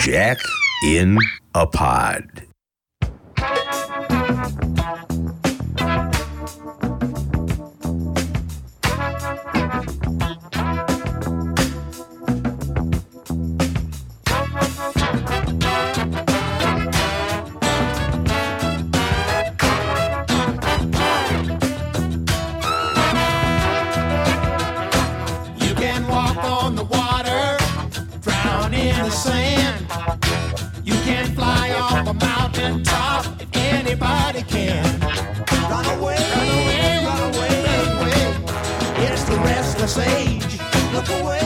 Jack in a pod. anybody can. Run away, run away, run away, run away. It's the restless age. Look away.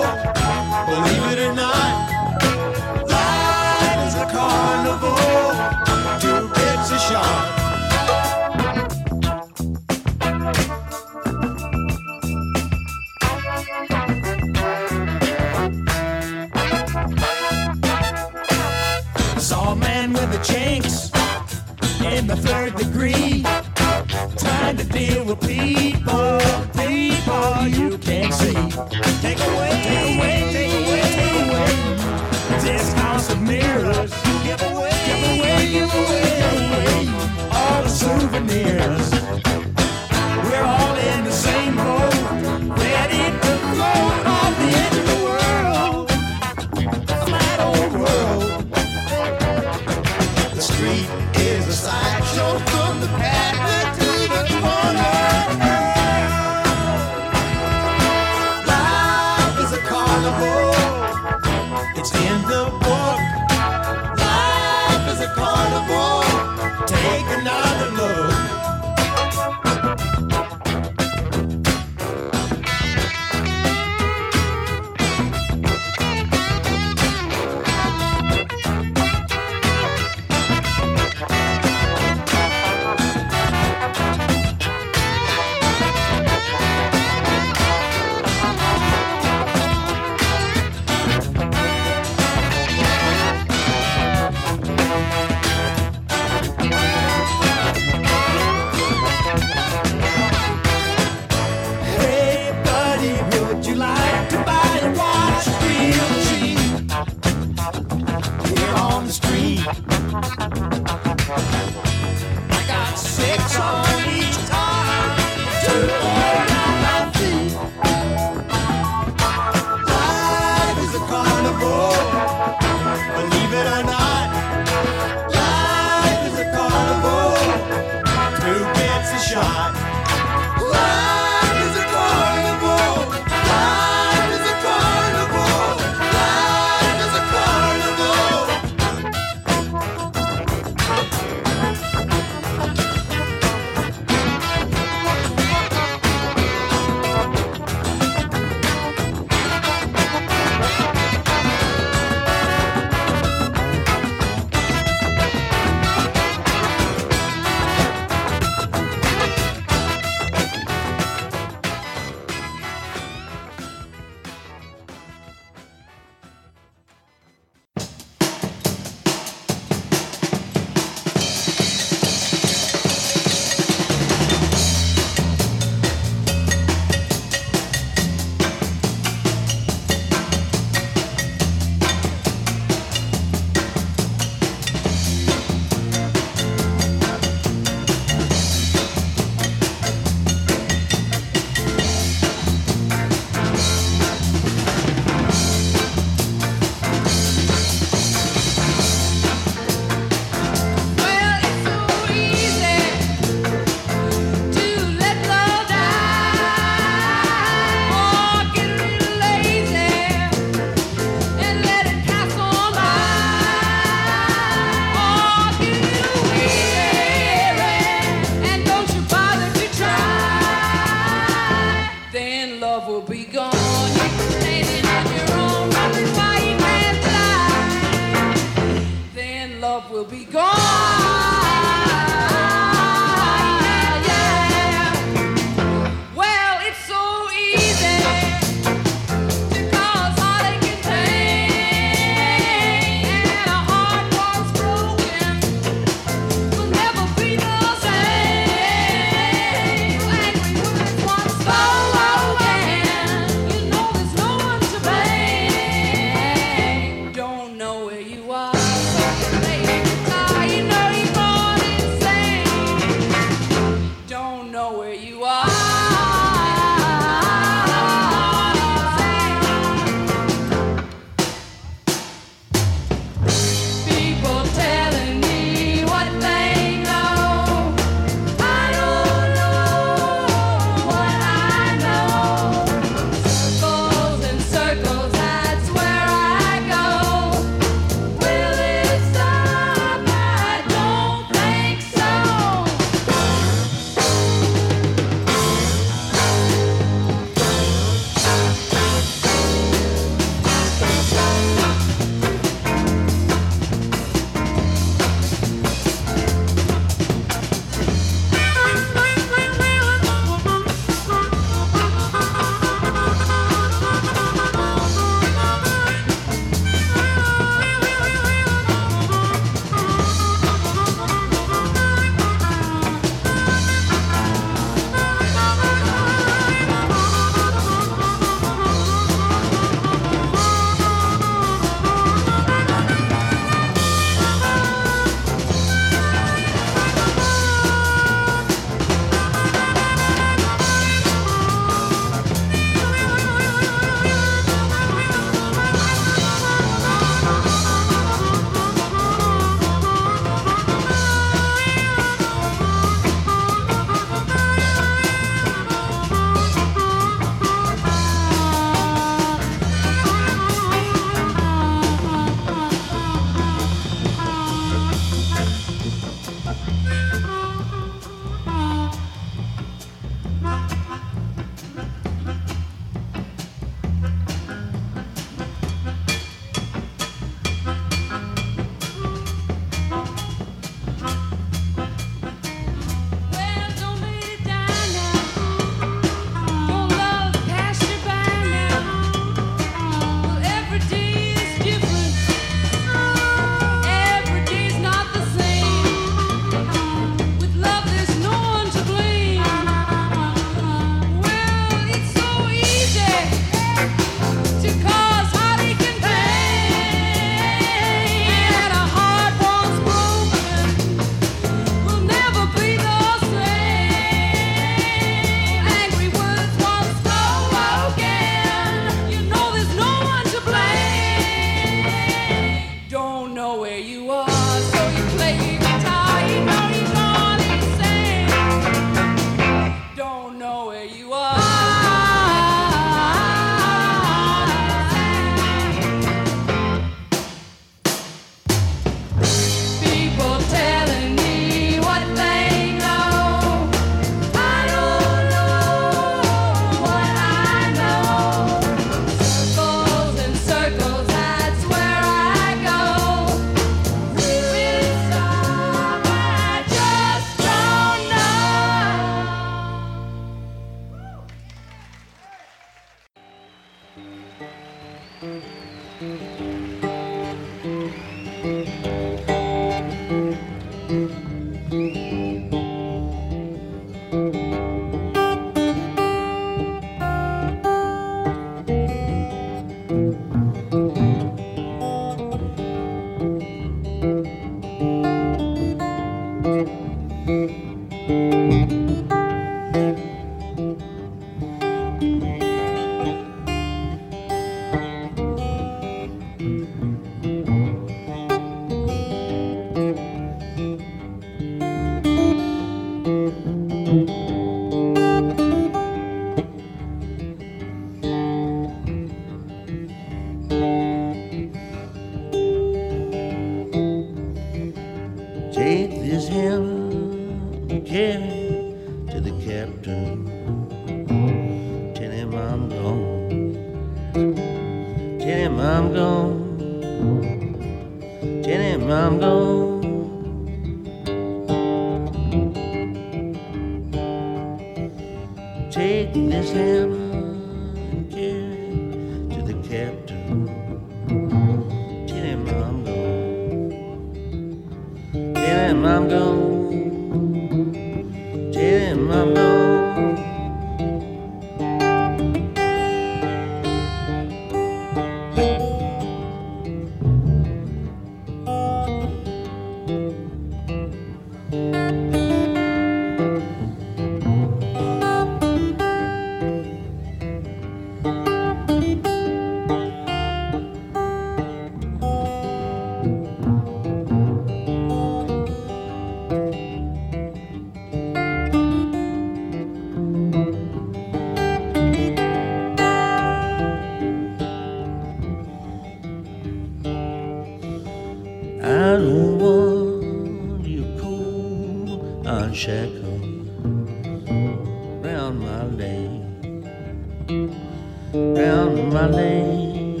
round my leg,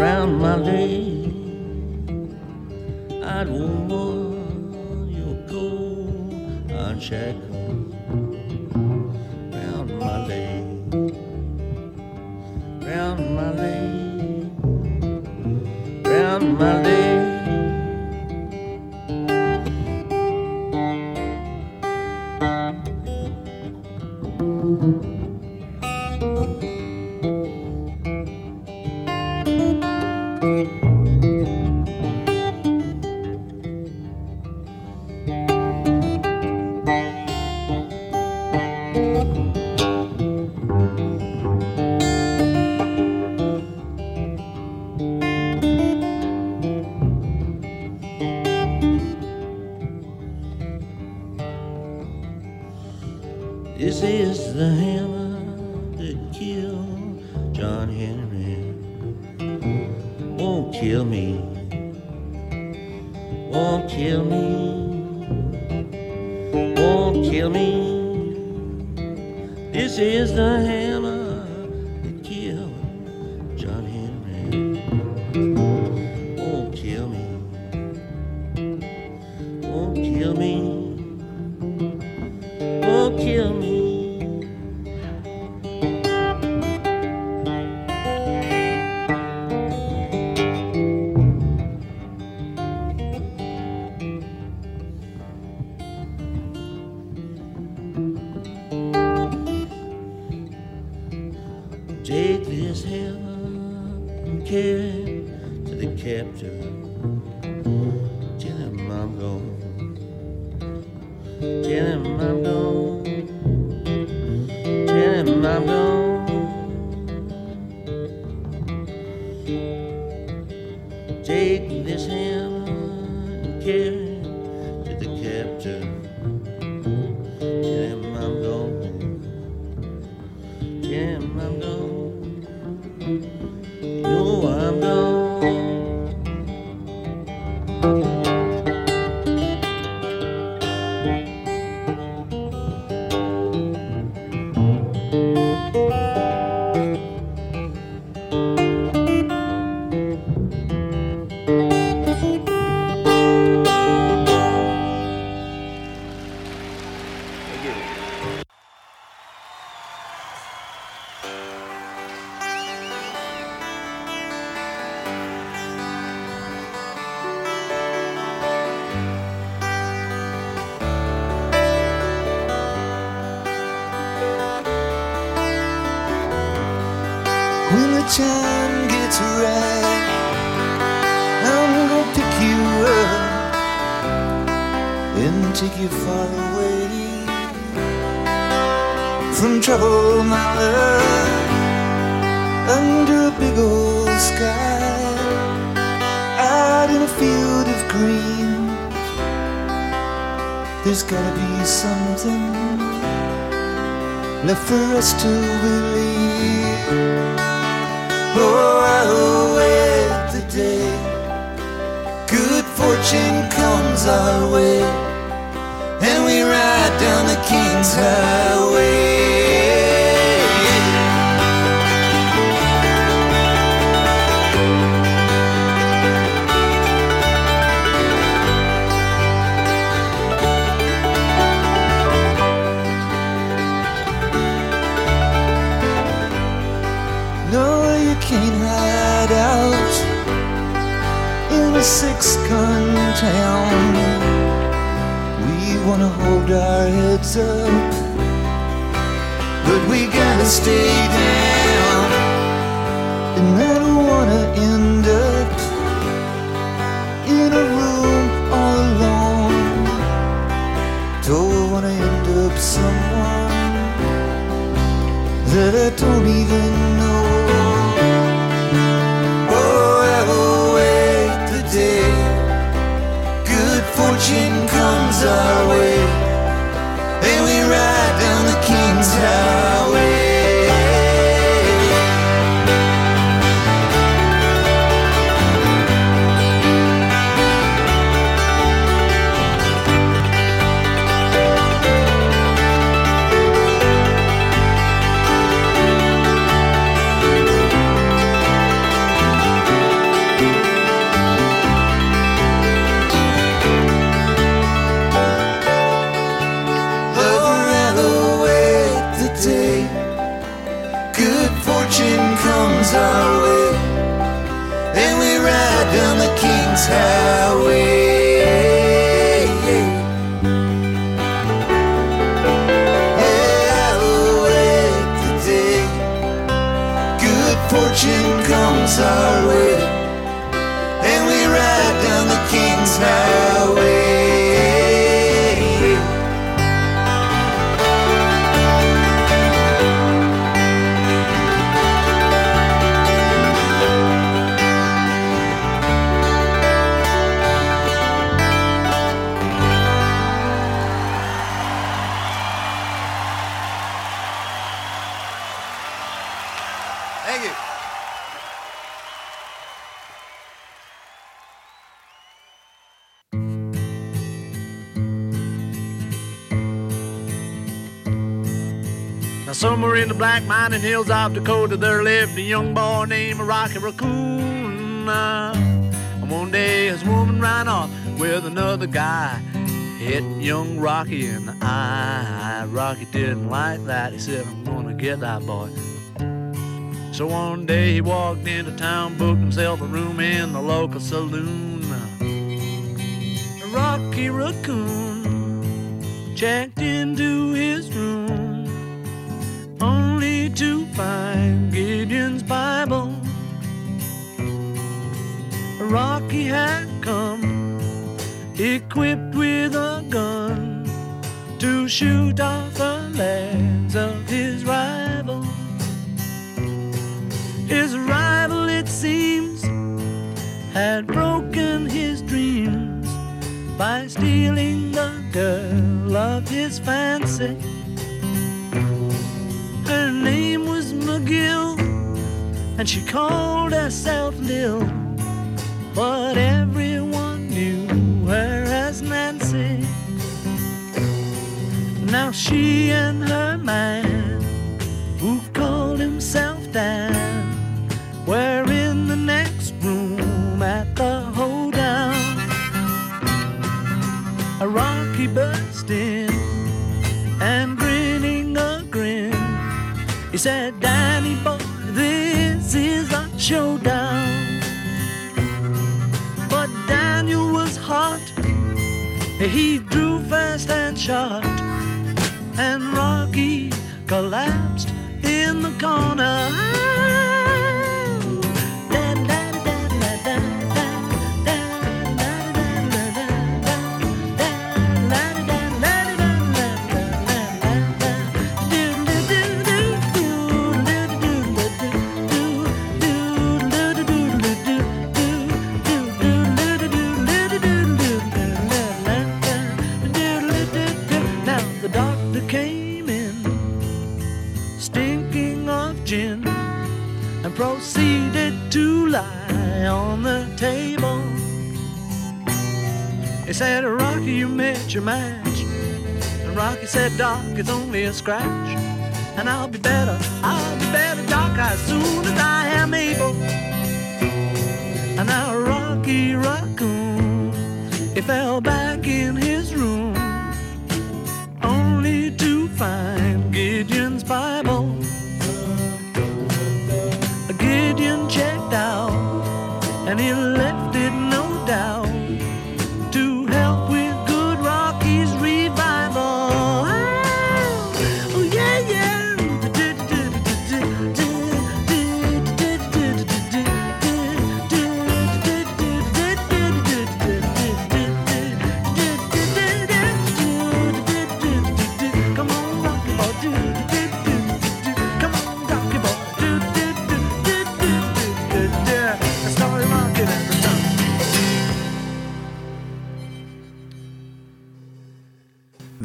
round my leg. I don't want your gold unshackled round my leg, round my leg, round my leg. In the hills of Dakota, there lived a young boy named Rocky Raccoon. And one day his woman ran off with another guy, hit young Rocky in the eye. Rocky didn't like that. He said, I'm gonna get that boy. So one day he walked into town, booked himself a room in the local saloon. Rocky Raccoon checked He drew fast and shot. And Rocky collapsed in the corner. Said, Rocky, you met your match. And Rocky said, Doc, it's only a scratch. And I'll be better, I'll be better, Doc, as soon as I am able. And now Rocky Raccoon, he fell back in his room, only to find Gideon's Bible. Gideon checked out, and he left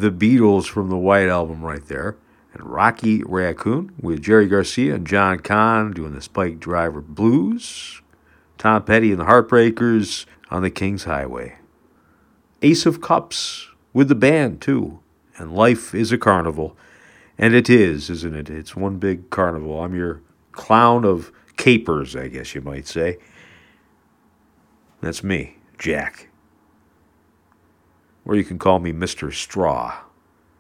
the Beatles from the White Album right there. And Rocky Raccoon with Jerry Garcia and John Kahn doing the Spike Driver Blues. Tom Petty and the Heartbreakers on the King's Highway. Ace of Cups with the band, too. And Life is a Carnival. And it is, isn't it? It's one big carnival. I'm your clown of capers, I guess you might say. That's me, Jack. Or you can call me Mr. Straw.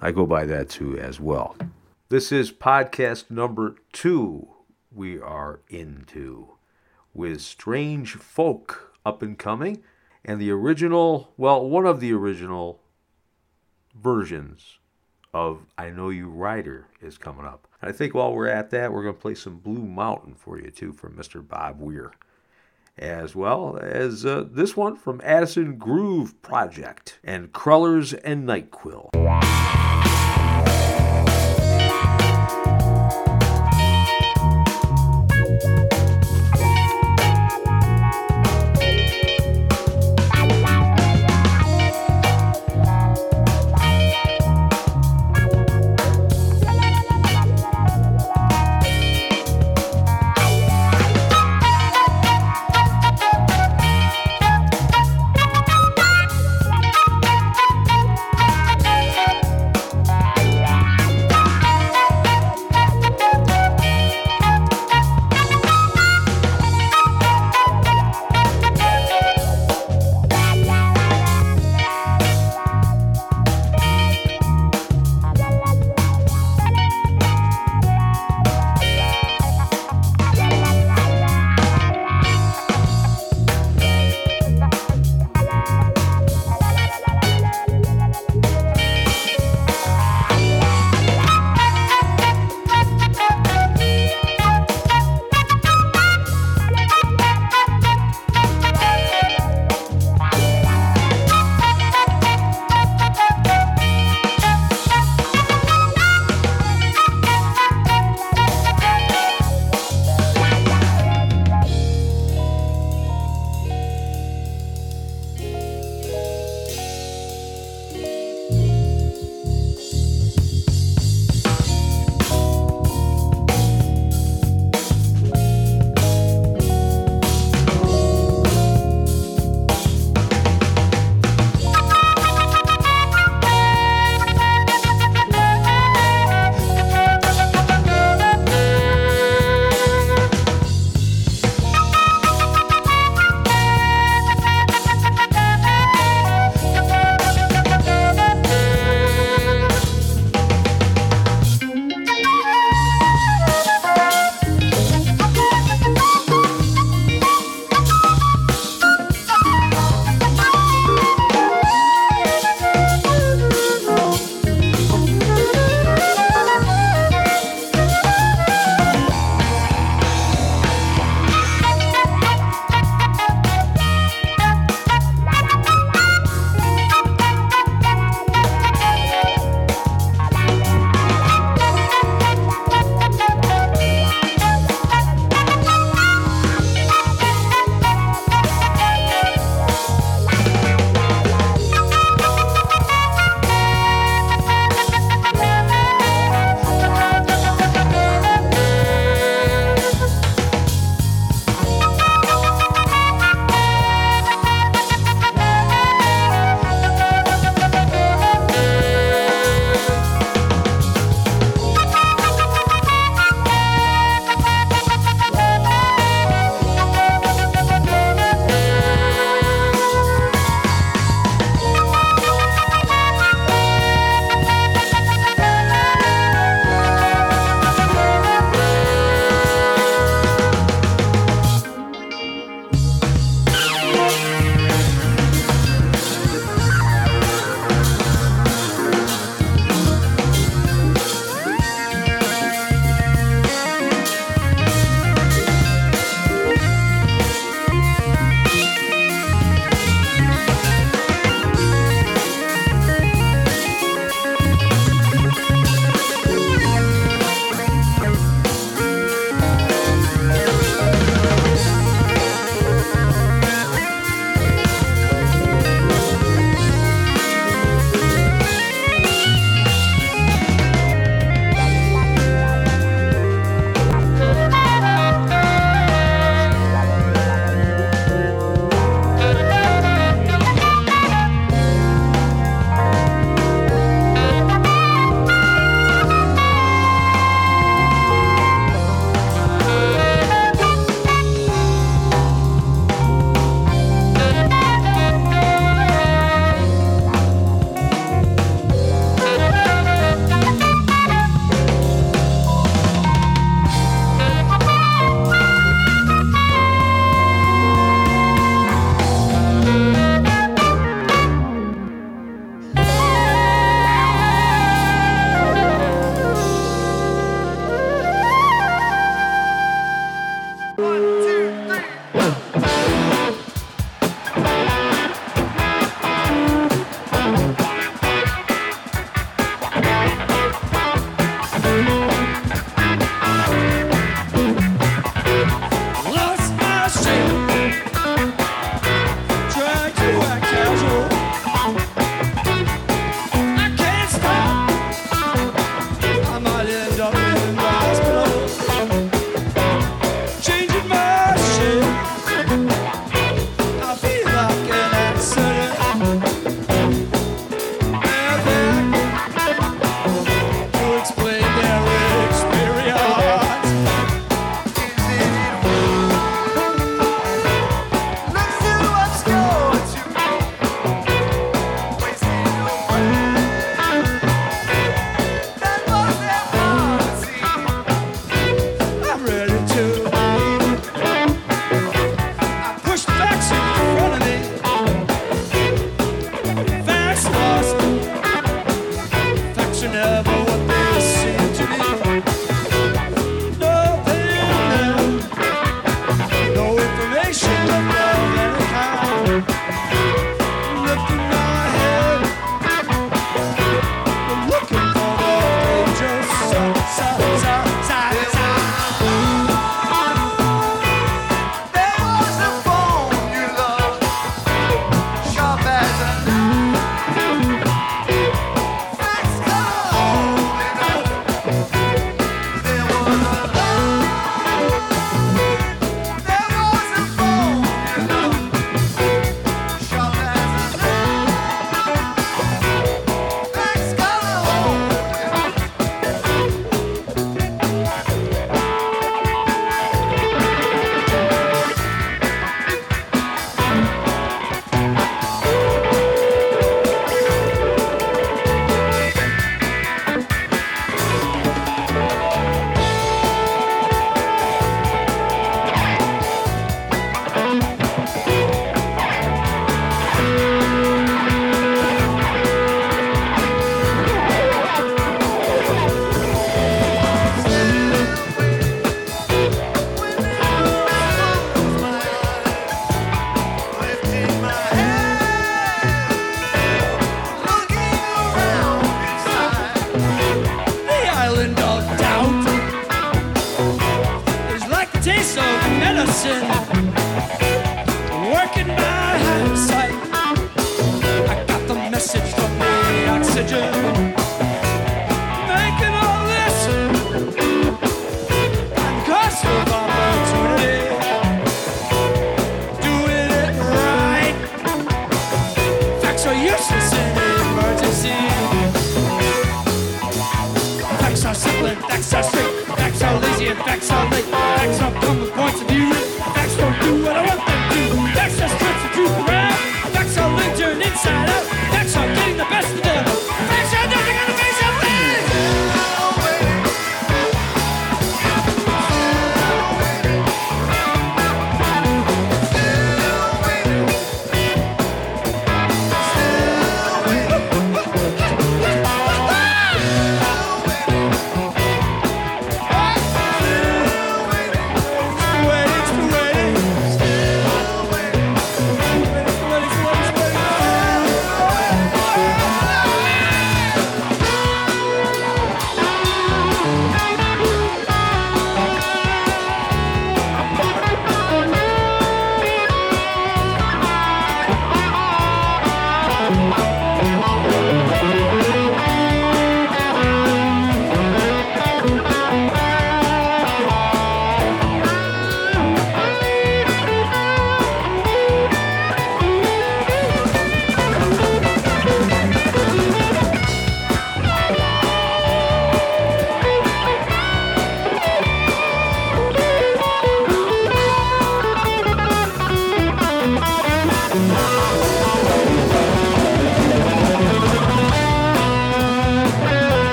I go by that too as well. This is podcast number two we are into with Strange Folk up and coming and the original, well, one of the original versions of I Know You Rider is coming up. I think while we're at that, we're going to play some Blue Mountain for you too from Mr. Bob Weir, as well as uh, this one from Addison Groove Project and Crullers and Nightquill.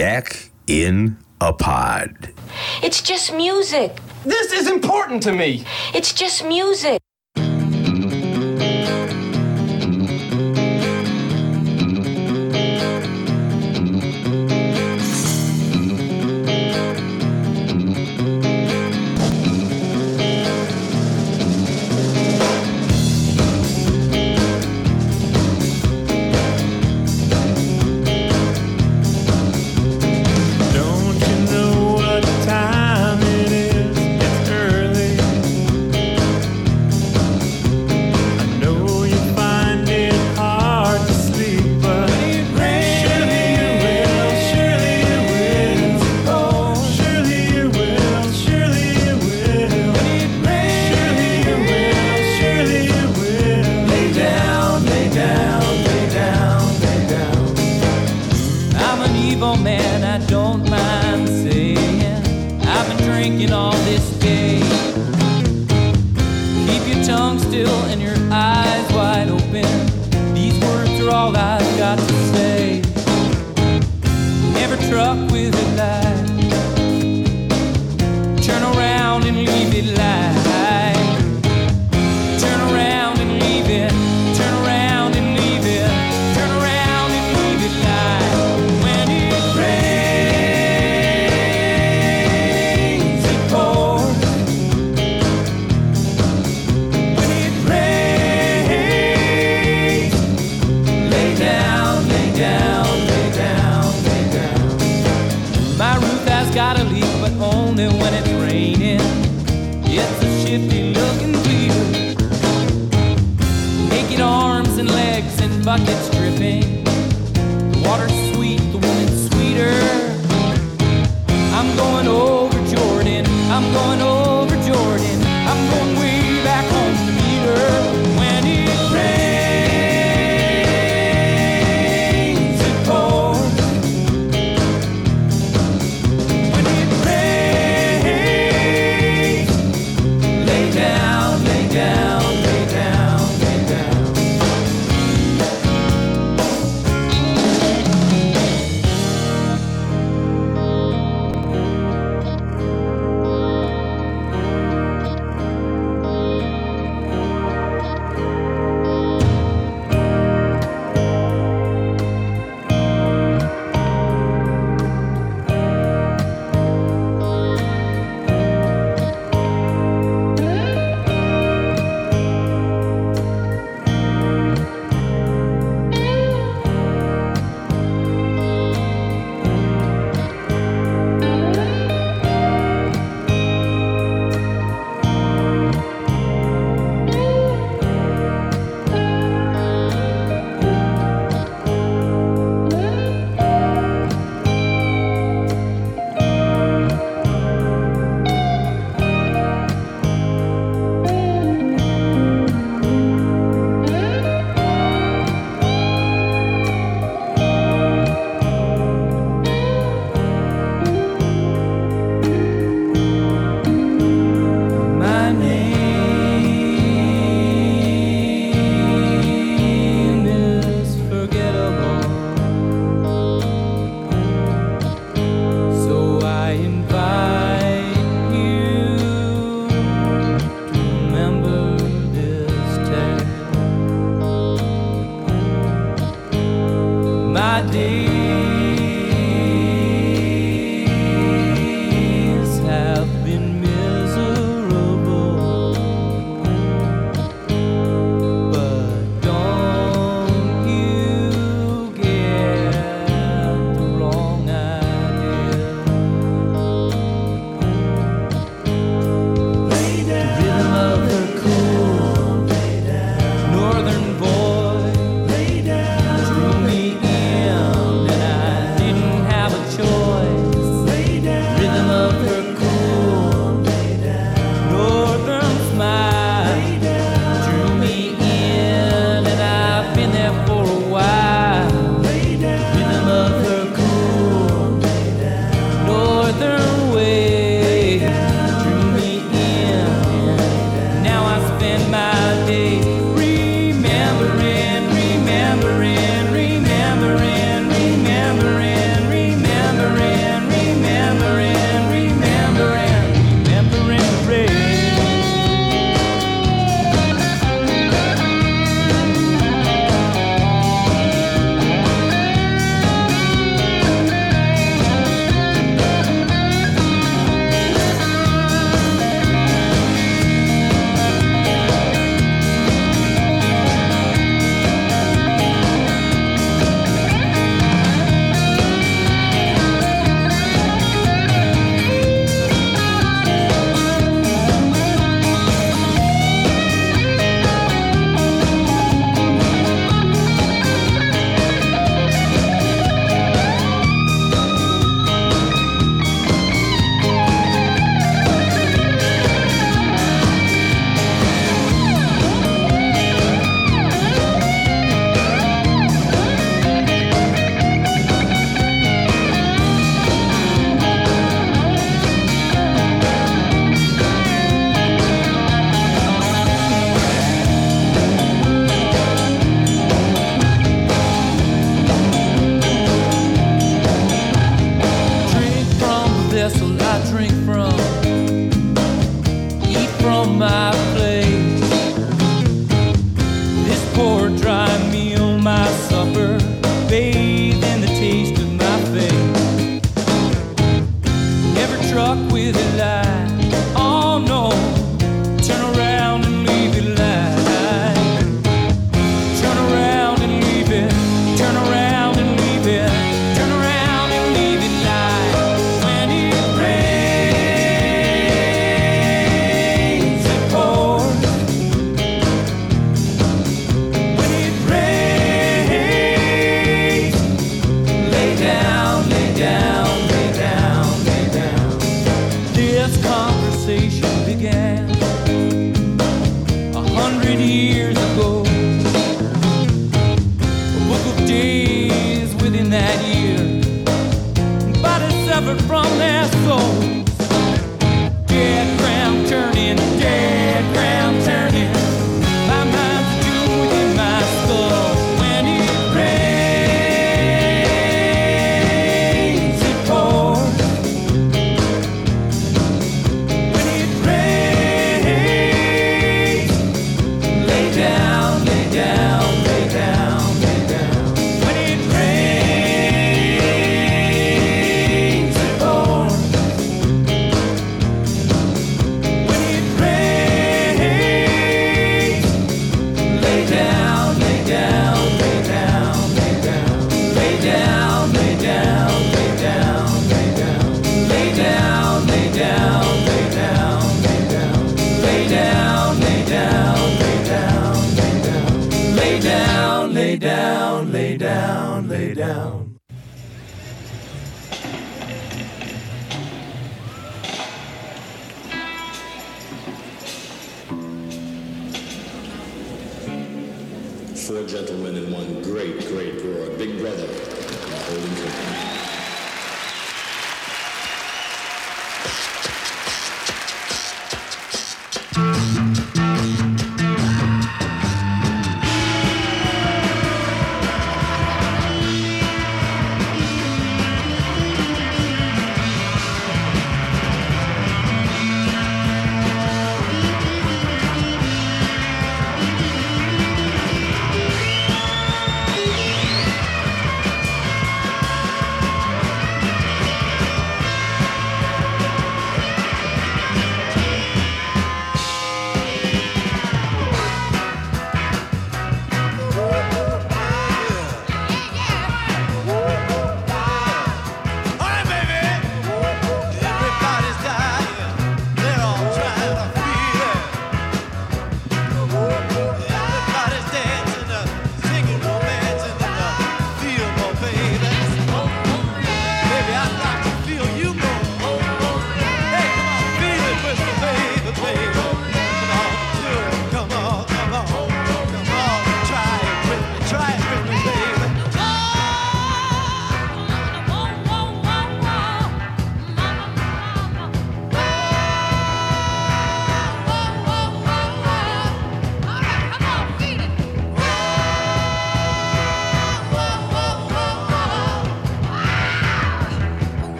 Jack in a Pod. It's just music. This is important to me. It's just music.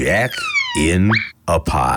Jack in a Pod.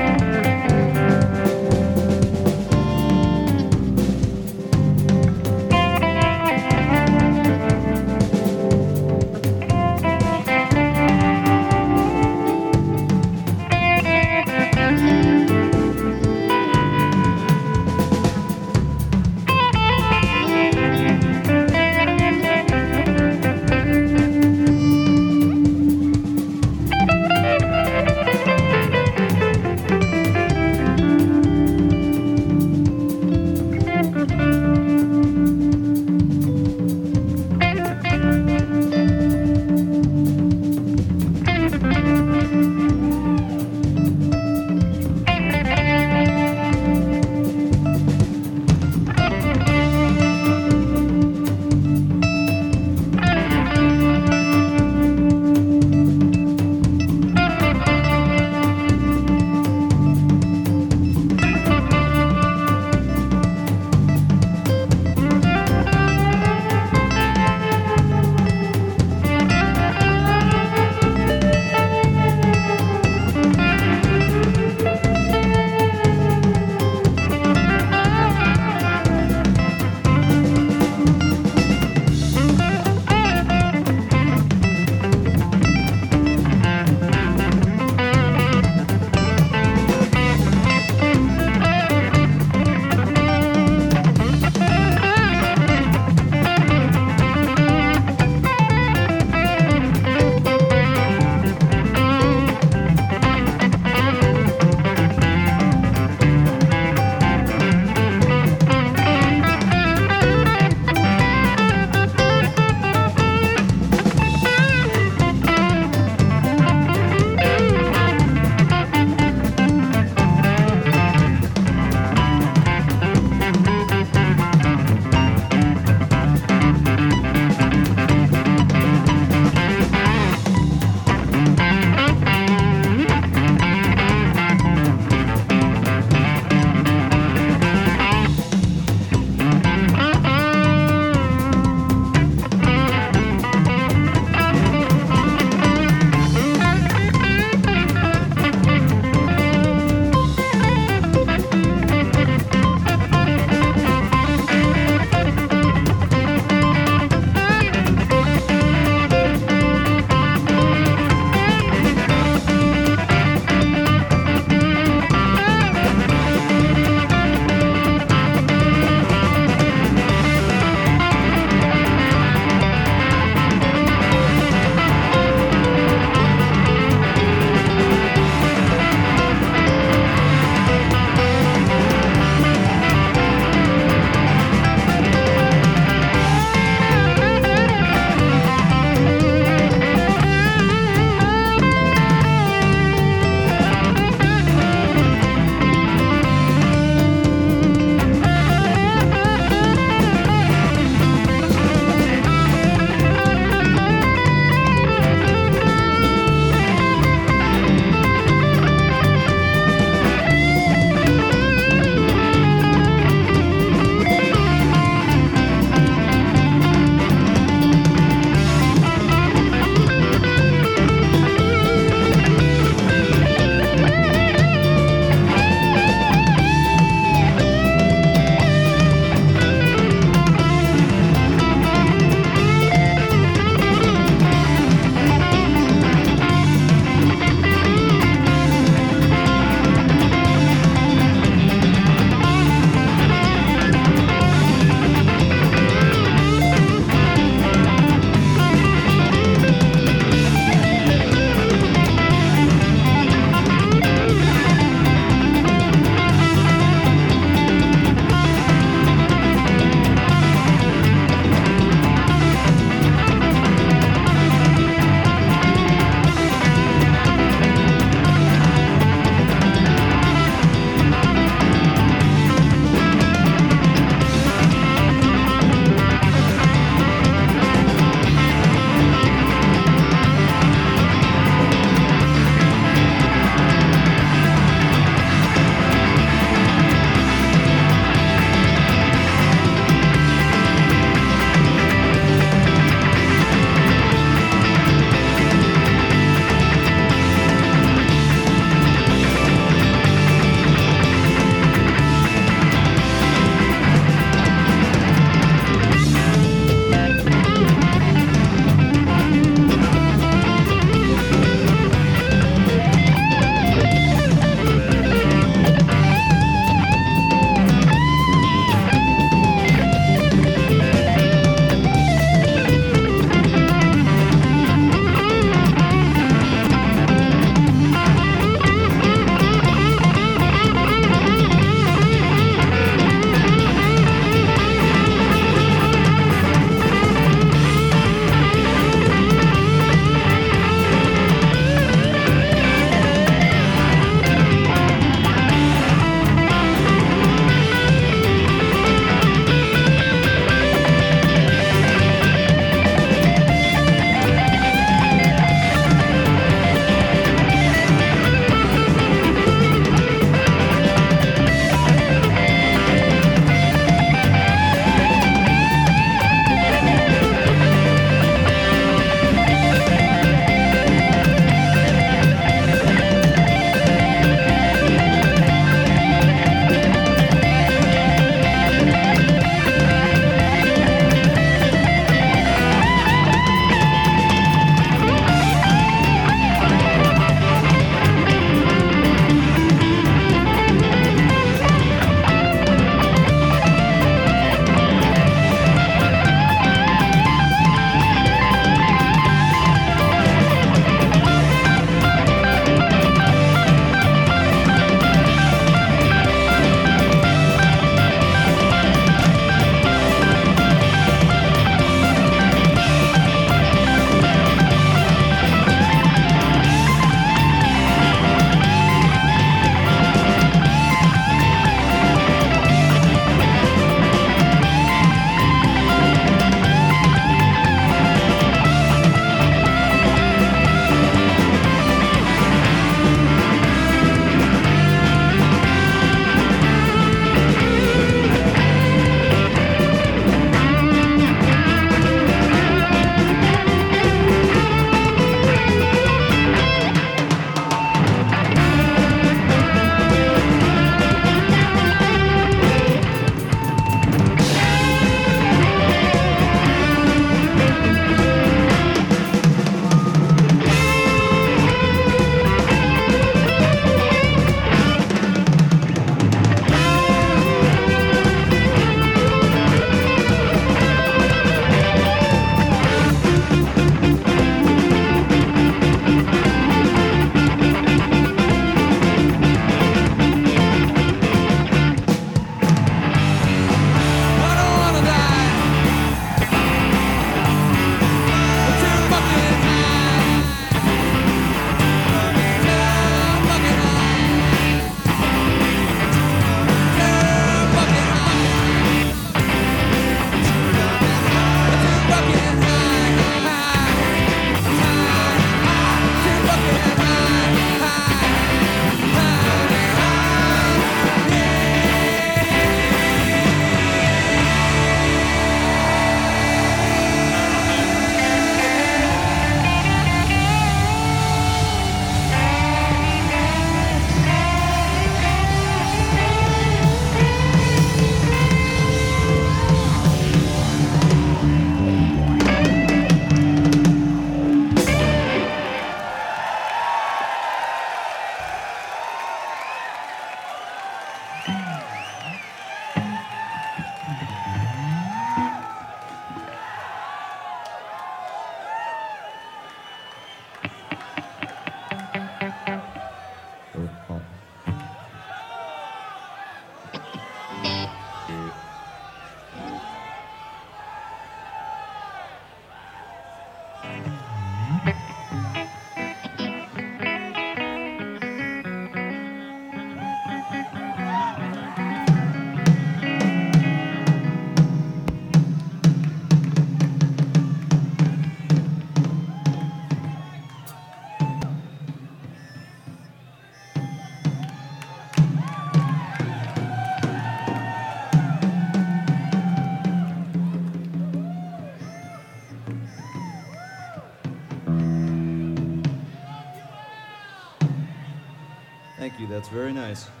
Very nice.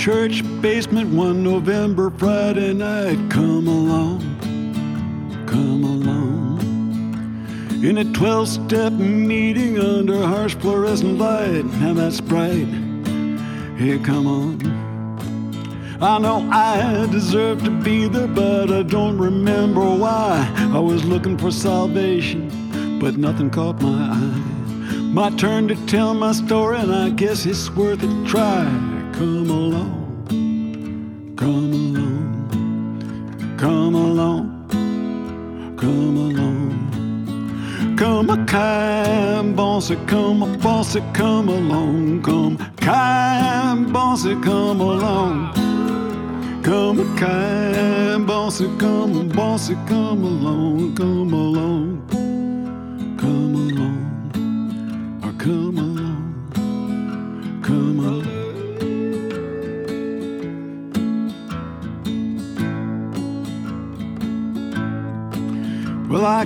Church basement one November Friday night, come along, come along. In a 12 step meeting under harsh fluorescent light, now that's bright. Hey, come on. I know I deserve to be there, but I don't remember why. I was looking for salvation, but nothing caught my eye. My turn to tell my story, and I guess it's worth a try. Come along, come along, come along, come along. Come a kind bossy, come a bossy, come along, come kind bossy, come along. Come a kind bossy, come a bossy, come along, come along,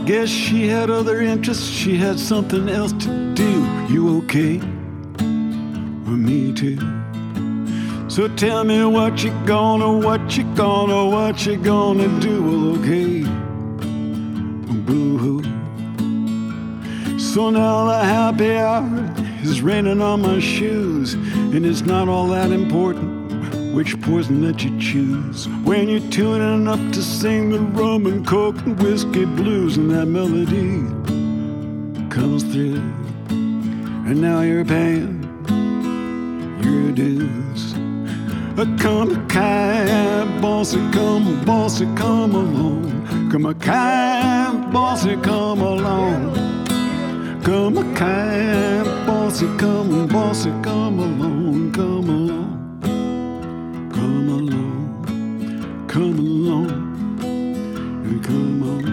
guess she had other interests. She had something else to do. You okay? Well, me too. So tell me what you gonna, what you gonna, what you gonna do. Well, okay. Boo hoo. So now the happy hour is raining on my shoes, and it's not all that important which poison that you choose. When you're tuning up to sing the rum and coke and whiskey blues and that melody comes through. And now you're paying your dues a come a kind bossy come bossy come along. Come a kind bossy come along. Come a kind bossy come bossy come along. Come along come along, and come on.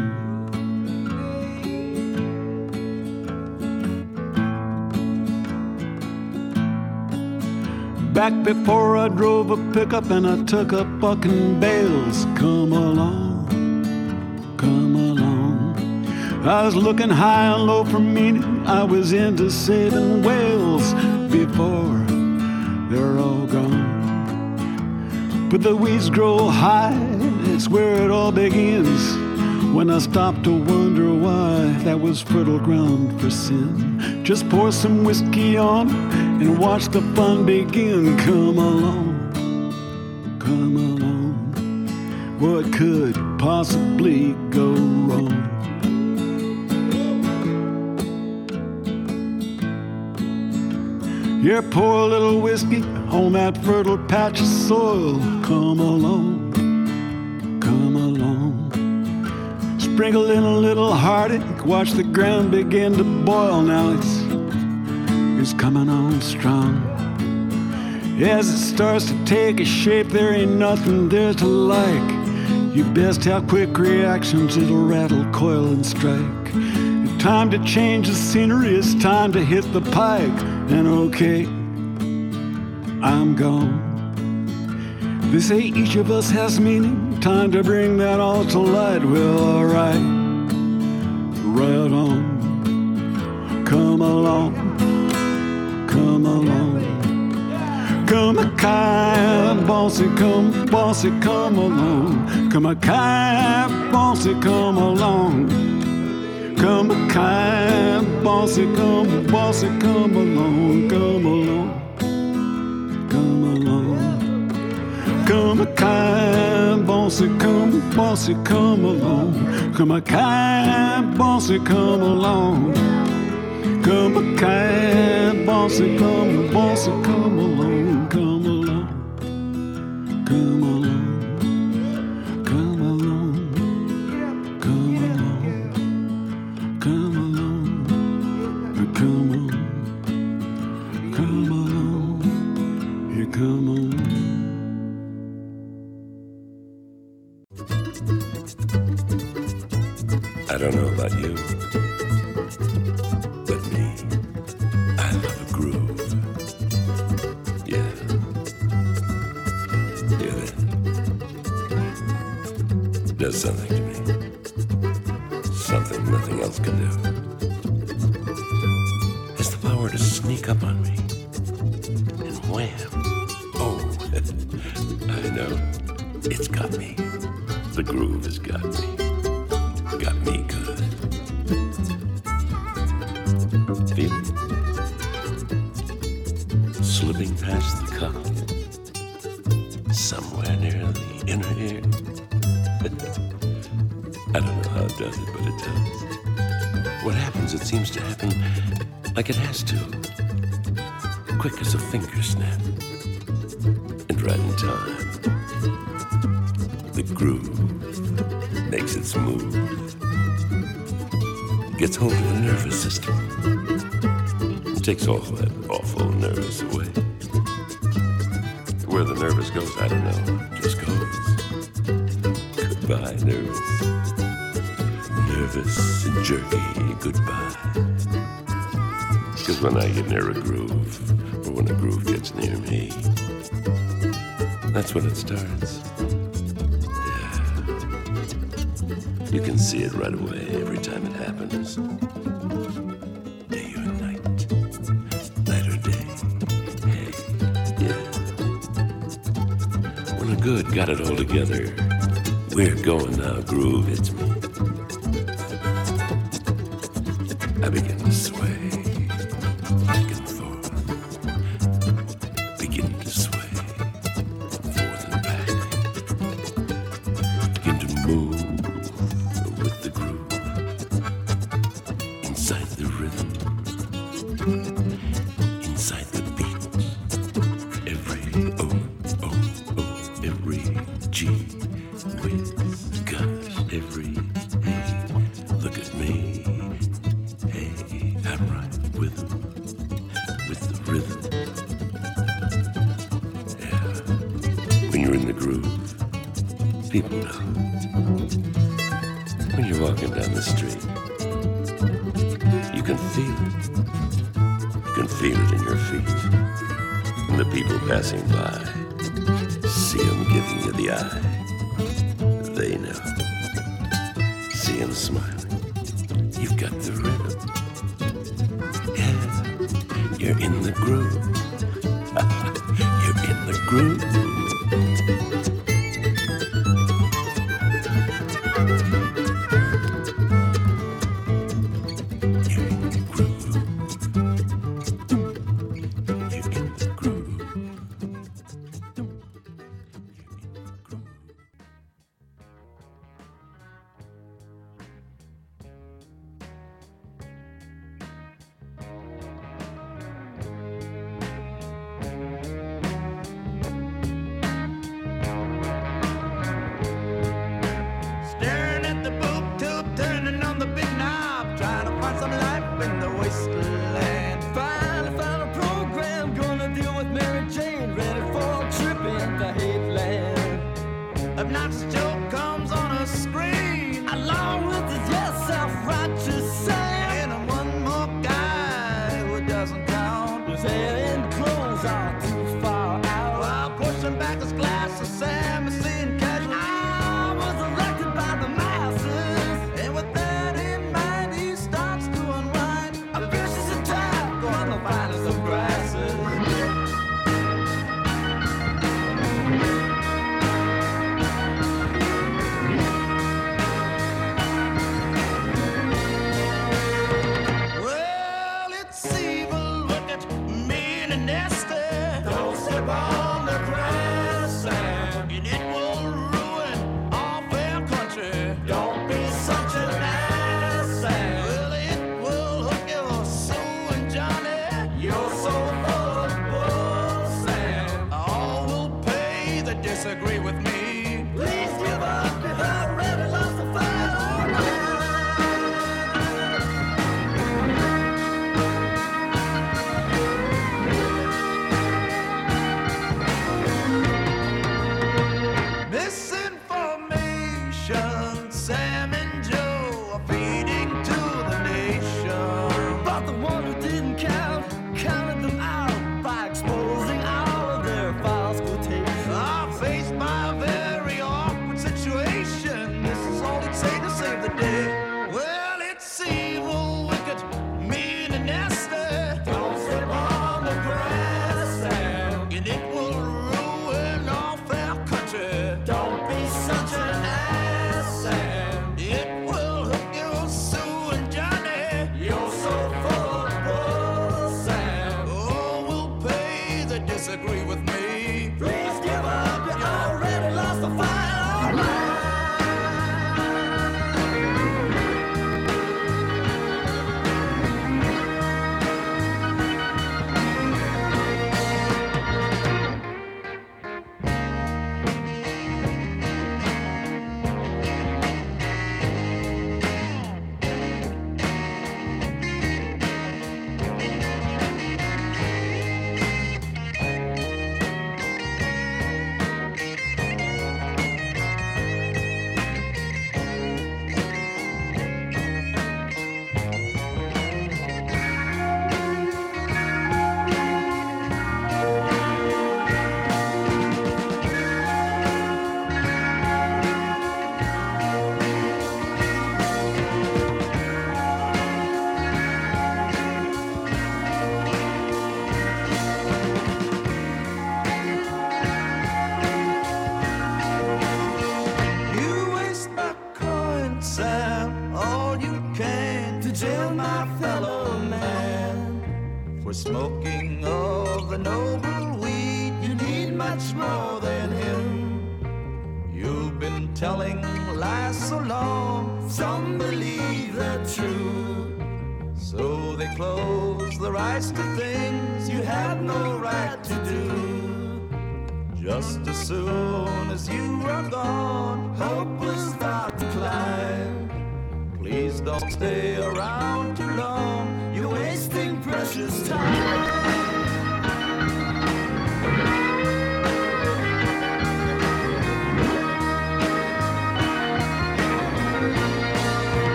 Back before I drove a pickup and I took up bucking bales. Come along, come along. I was looking high and low for meaning. I was into saving whales before they're all gone. But the weeds grow high, it's where it all begins. When I stop to wonder why that was fertile ground for sin. Just pour some whiskey on and watch the fun begin. Come along, come along. What could possibly go wrong? Your poor little whiskey on that fertile patch of soil. Come along, come along. Sprinkle in a little heartache, watch the ground begin to boil. Now it's it's coming on strong. As it starts to take a shape, there ain't nothing there to like. You best have quick reactions, it'll rattle, coil, and strike. Time to change the scenery, it's time to hit the pike. And okay, I'm gone. They say each of us has meaning, time to bring that all to light. Well, alright, right on. Come along, come along. Come a kind bossy, come bossy, come along. Come a kind bossy, come along. Come a kind bossy, come bossy, come along, come along, Come a kind bossy, come bossy, come along. Come a kind bossy, come along. Come a kind bossy, come bossy, come along, come along, come along, takes all that awful nervous away. Where the nervous goes, I don't know. Just goes. Goodbye, nervous. Nervous and jerky, goodbye. Cause when I get near a groove, or when a groove gets near me, that's when it starts. Yeah. You can see it right away every time it happens. got it all together. We're going now, groove it's me. I begin to sway. passing by.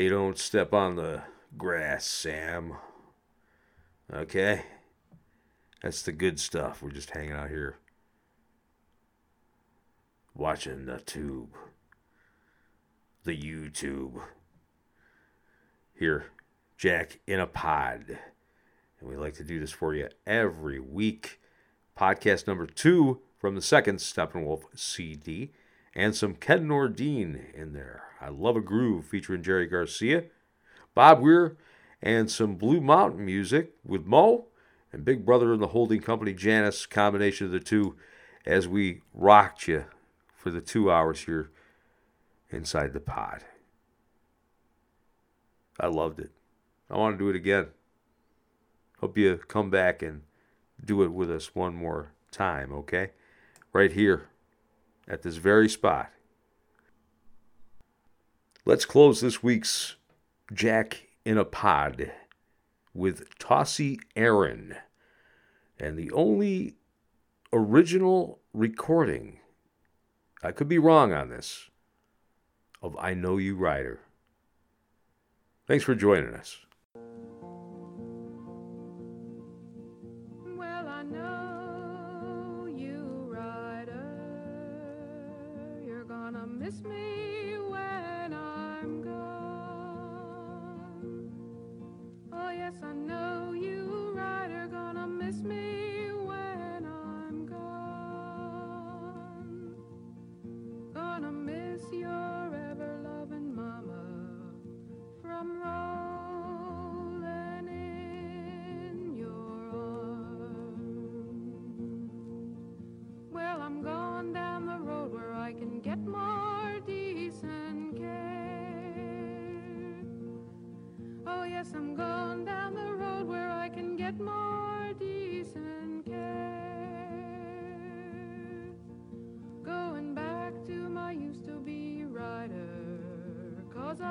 Hey, don't step on the grass, Sam. Okay? That's the good stuff. We're just hanging out here watching the tube, the YouTube. Here, Jack in a pod. And we like to do this for you every week. Podcast number two from the second Steppenwolf CD, and some Ken Nordine in there. I Love a Groove featuring Jerry Garcia, Bob Weir, and some Blue Mountain music with Mo and Big Brother and the Holding Company Janis, combination of the two, as we rocked you for the two hours here inside the pod. I loved it. I want to do it again. Hope you come back and do it with us one more time, okay? Right here at this very spot. Let's close this week's Jack in a Pod with Tossi Aaron. And the only original recording, I could be wrong on this, of I Know You Rider. Thanks for joining us. Well, I know you, rider. You're gonna miss me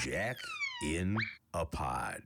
Jack in a Pod.